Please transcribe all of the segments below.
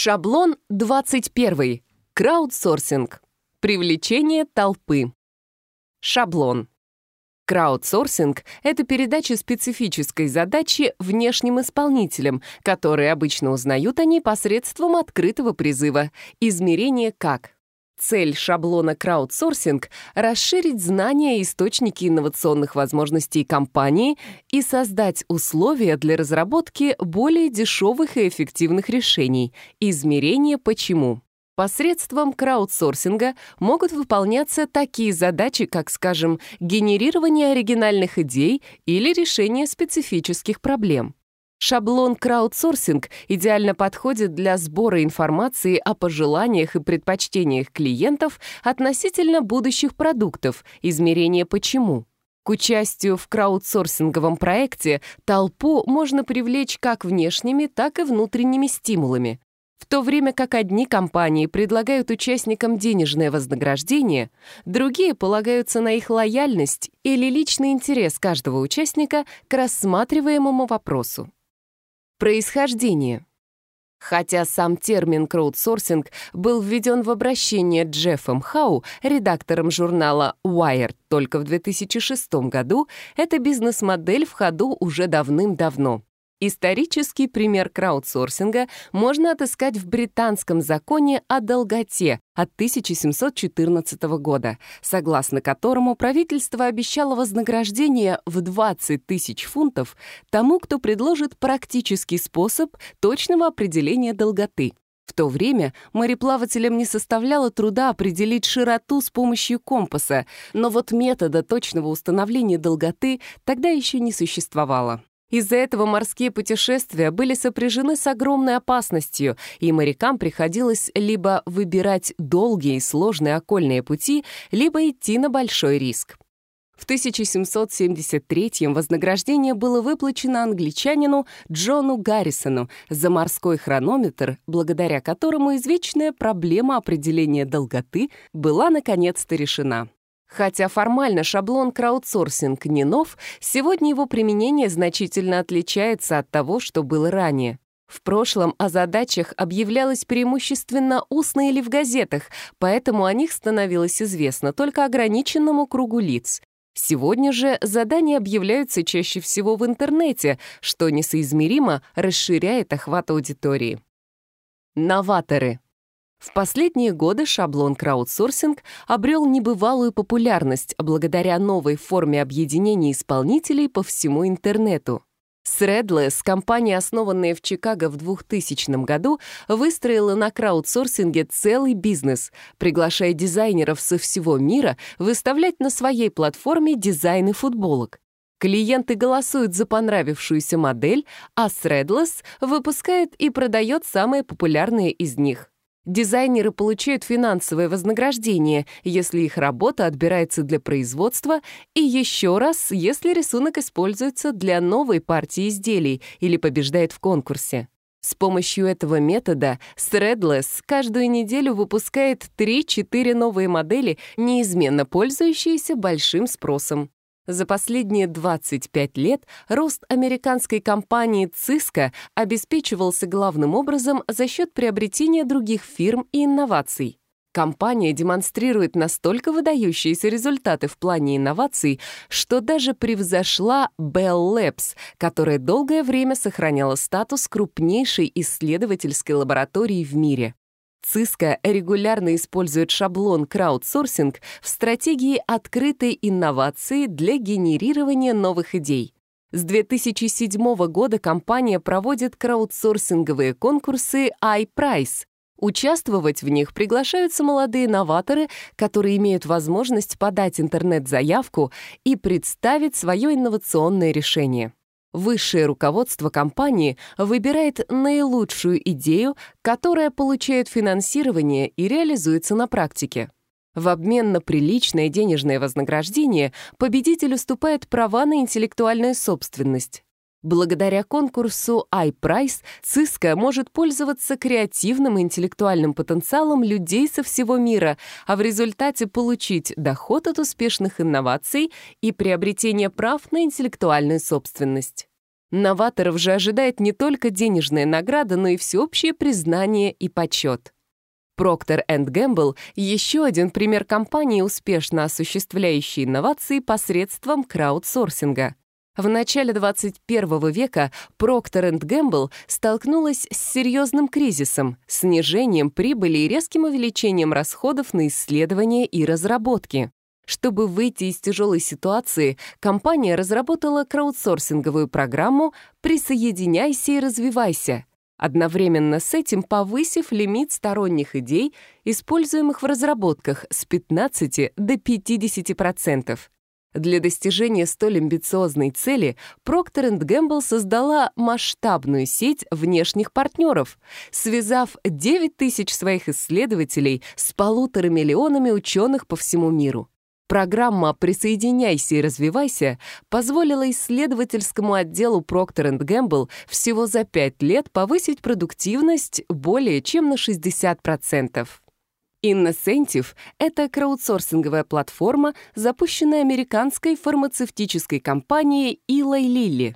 Шаблон 21. Краудсорсинг. Привлечение толпы. Шаблон. Краудсорсинг — это передача специфической задачи внешним исполнителям, которые обычно узнают о ней посредством открытого призыва, измерение «как». Цель шаблона краудсорсинг — расширить знания и источники инновационных возможностей компании и создать условия для разработки более дешевых и эффективных решений. Измерение «Почему». Посредством краудсорсинга могут выполняться такие задачи, как, скажем, генерирование оригинальных идей или решение специфических проблем. Шаблон краудсорсинг идеально подходит для сбора информации о пожеланиях и предпочтениях клиентов относительно будущих продуктов, Измерение «почему». К участию в краудсорсинговом проекте толпу можно привлечь как внешними, так и внутренними стимулами. В то время как одни компании предлагают участникам денежное вознаграждение, другие полагаются на их лояльность или личный интерес каждого участника к рассматриваемому вопросу. Происхождение. Хотя сам термин краудсорсинг был введен в обращение Джеффом Хау, редактором журнала Wired только в 2006 году, эта бизнес-модель в ходу уже давным-давно. Исторический пример краудсорсинга можно отыскать в британском законе о долготе от 1714 года, согласно которому правительство обещало вознаграждение в 20 тысяч фунтов тому, кто предложит практический способ точного определения долготы. В то время мореплавателям не составляло труда определить широту с помощью компаса, но вот метода точного установления долготы тогда еще не существовало. Из-за этого морские путешествия были сопряжены с огромной опасностью, и морякам приходилось либо выбирать долгие и сложные окольные пути, либо идти на большой риск. В 1773-м вознаграждение было выплачено англичанину Джону Гаррисону за морской хронометр, благодаря которому извечная проблема определения долготы была наконец-то решена. Хотя формально шаблон краудсорсинг не нов, сегодня его применение значительно отличается от того, что было ранее. В прошлом о задачах объявлялось преимущественно устно или в газетах, поэтому о них становилось известно только ограниченному кругу лиц. Сегодня же задания объявляются чаще всего в интернете, что несоизмеримо расширяет охват аудитории. Новаторы в последние годы шаблон краудсорсинг обрел небывалую популярность благодаря новой форме объединения исполнителей по всему интернету. Threadless, компания, основанная в Чикаго в 2000 году, выстроила на краудсорсинге целый бизнес, приглашая дизайнеров со всего мира выставлять на своей платформе дизайны футболок. Клиенты голосуют за понравившуюся модель, а Threadless выпускает и продает самые популярные из них. Дизайнеры получают финансовое вознаграждение, если их работа отбирается для производства, и еще раз, если рисунок используется для новой партии изделий или побеждает в конкурсе. С помощью этого метода Threadless каждую неделю выпускает 3-4 новые модели, неизменно пользующиеся большим спросом. За последние 25 лет рост американской компании Cisco обеспечивался главным образом за счет приобретения других фирм и инноваций. Компания демонстрирует настолько выдающиеся результаты в плане инноваций, что даже превзошла Bell Labs, которая долгое время сохраняла статус крупнейшей исследовательской лаборатории в мире. ЦИСКО регулярно использует шаблон краудсорсинг в стратегии открытой инновации для генерирования новых идей. С 2007 года компания проводит краудсорсинговые конкурсы iPrice. Участвовать в них приглашаются молодые новаторы, которые имеют возможность подать интернет-заявку и представить свое инновационное решение. Высшее руководство компании выбирает наилучшую идею, которая получает финансирование и реализуется на практике. В обмен на приличное денежное вознаграждение победитель уступает права на интеллектуальную собственность. Благодаря конкурсу iPrice Cisco может пользоваться креативным и интеллектуальным потенциалом людей со всего мира, а в результате получить доход от успешных инноваций и приобретение прав на интеллектуальную собственность. Новаторов же ожидает не только денежная награда, но и всеобщее признание и почет. Procter Gamble — еще один пример компании, успешно осуществляющей инновации посредством краудсорсинга. В начале 21 века Procter Gamble столкнулась с серьезным кризисом, снижением прибыли и резким увеличением расходов на исследования и разработки. Чтобы выйти из тяжелой ситуации, компания разработала краудсорсинговую программу «Присоединяйся и развивайся», одновременно с этим повысив лимит сторонних идей, используемых в разработках с 15 до 50%. Для достижения столь амбициозной цели Procter Gamble создала масштабную сеть внешних партнеров, связав 9 тысяч своих исследователей с полутора миллионами ученых по всему миру. Программа «Присоединяйся и развивайся» позволила исследовательскому отделу Procter Gamble всего за 5 лет повысить продуктивность более чем на 60%. Innocentive — это краудсорсинговая платформа, запущенная американской фармацевтической компанией Eli Lilly.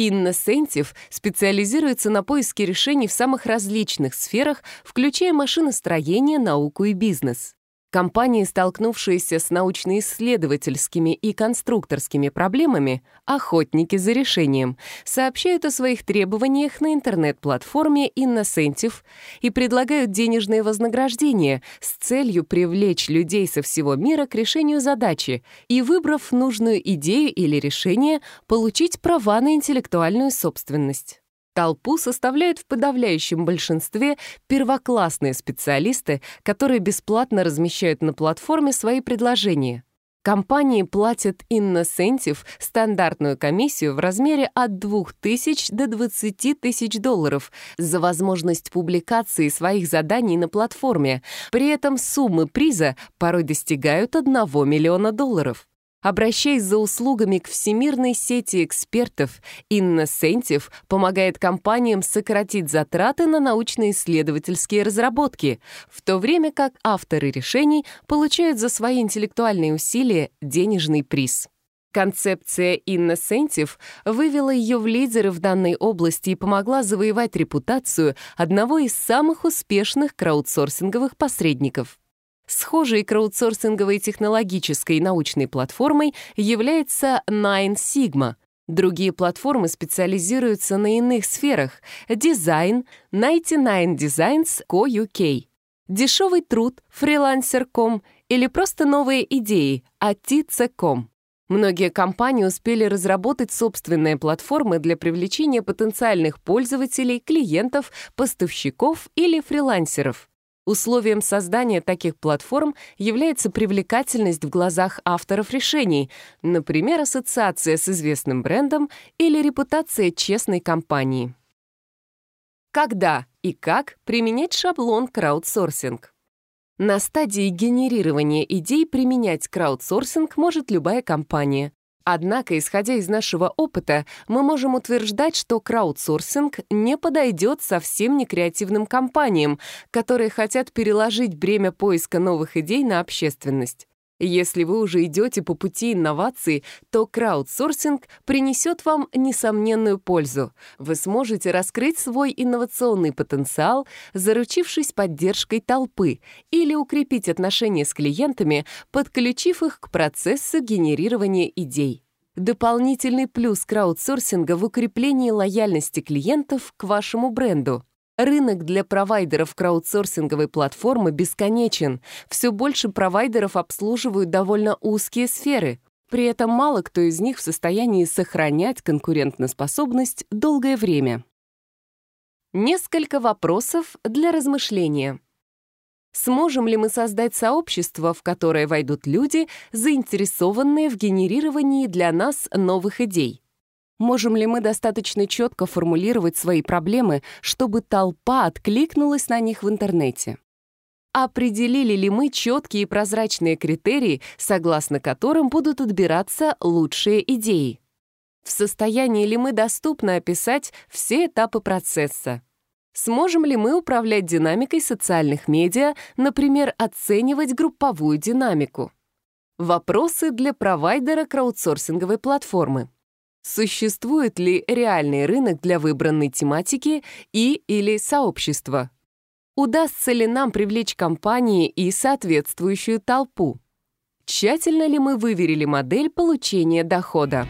Innocentive специализируется на поиске решений в самых различных сферах, включая машиностроение, науку и бизнес. Компании, столкнувшиеся с научно-исследовательскими и конструкторскими проблемами, охотники за решением, сообщают о своих требованиях на интернет-платформе Innocentive и предлагают денежные вознаграждения с целью привлечь людей со всего мира к решению задачи и, выбрав нужную идею или решение, получить права на интеллектуальную собственность. Толпу составляют в подавляющем большинстве первоклассные специалисты, которые бесплатно размещают на платформе свои предложения. Компании платят Innocentive стандартную комиссию в размере от 2000 до 20 тысяч долларов за возможность публикации своих заданий на платформе. При этом суммы приза порой достигают 1 миллиона долларов. Обращаясь за услугами к всемирной сети экспертов, Инна помогает компаниям сократить затраты на научно-исследовательские разработки, в то время как авторы решений получают за свои интеллектуальные усилия денежный приз. Концепция Инна вывела ее в лидеры в данной области и помогла завоевать репутацию одного из самых успешных краудсорсинговых посредников. Схожей краудсорсинговой технологической и научной платформой является Nine Sigma. Другие платформы специализируются на иных сферах — дизайн, 99 Designs Co. UK, дешевый труд, Freelancer.com или просто новые идеи, atice.com. Многие компании успели разработать собственные платформы для привлечения потенциальных пользователей, клиентов, поставщиков или фрилансеров — Условием создания таких платформ является привлекательность в глазах авторов решений, например, ассоциация с известным брендом или репутация честной компании. Когда и как применять шаблон краудсорсинг? На стадии генерирования идей применять краудсорсинг может любая компания. Однако, исходя из нашего опыта, мы можем утверждать, что краудсорсинг не подойдет совсем не креативным компаниям, которые хотят переложить бремя поиска новых идей на общественность. Если вы уже идете по пути инноваций, то краудсорсинг принесет вам несомненную пользу. Вы сможете раскрыть свой инновационный потенциал, заручившись поддержкой толпы, или укрепить отношения с клиентами, подключив их к процессу генерирования идей. Дополнительный плюс краудсорсинга в укреплении лояльности клиентов к вашему бренду — Рынок для провайдеров краудсорсинговой платформы бесконечен. Все больше провайдеров обслуживают довольно узкие сферы. При этом мало кто из них в состоянии сохранять конкурентоспособность долгое время. Несколько вопросов для размышления. Сможем ли мы создать сообщество, в которое войдут люди, заинтересованные в генерировании для нас новых идей? Можем ли мы достаточно четко формулировать свои проблемы, чтобы толпа откликнулась на них в интернете? Определили ли мы четкие и прозрачные критерии, согласно которым будут отбираться лучшие идеи? В состоянии ли мы доступно описать все этапы процесса? Сможем ли мы управлять динамикой социальных медиа, например, оценивать групповую динамику? Вопросы для провайдера краудсорсинговой платформы. Существует ли реальный рынок для выбранной тематики и или сообщества? Удастся ли нам привлечь компании и соответствующую толпу? Тщательно ли мы выверили модель получения дохода?